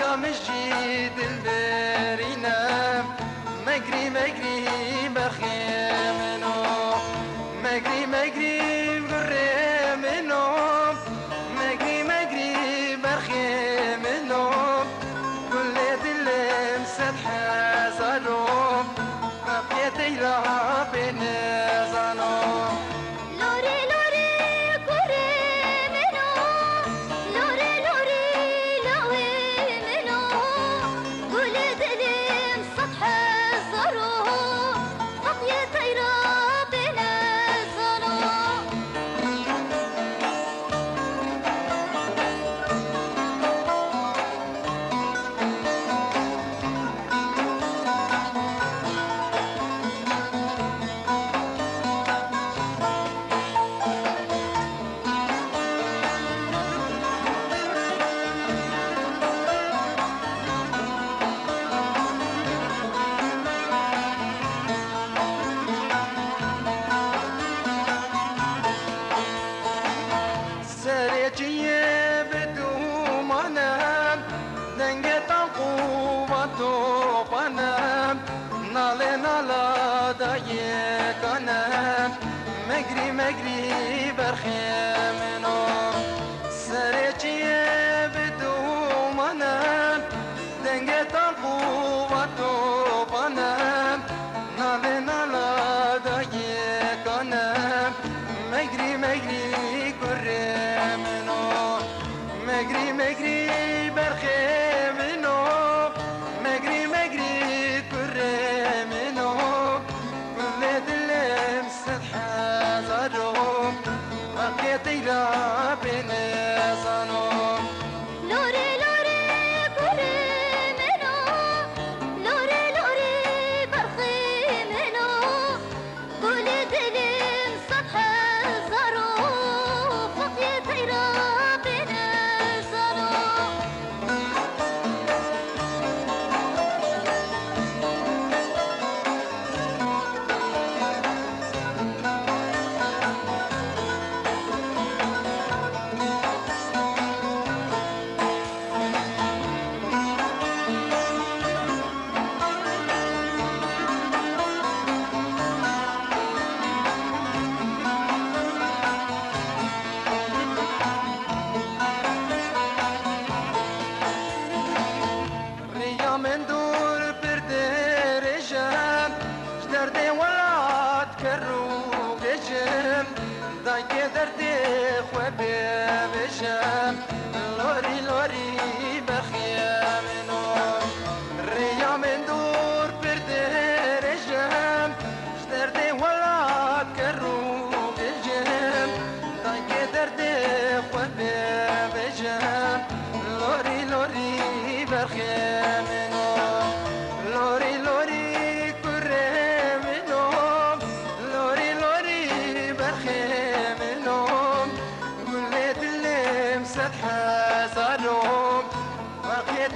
ya mecid dilberine megri megri. کنم مگری مگری برخیمنو سر چیه بدو منم دنگ تان قوت و بنم ناله نالا دایی کنم مگری مگری دردي خوابي بشام الوري الوري بخيام بخيام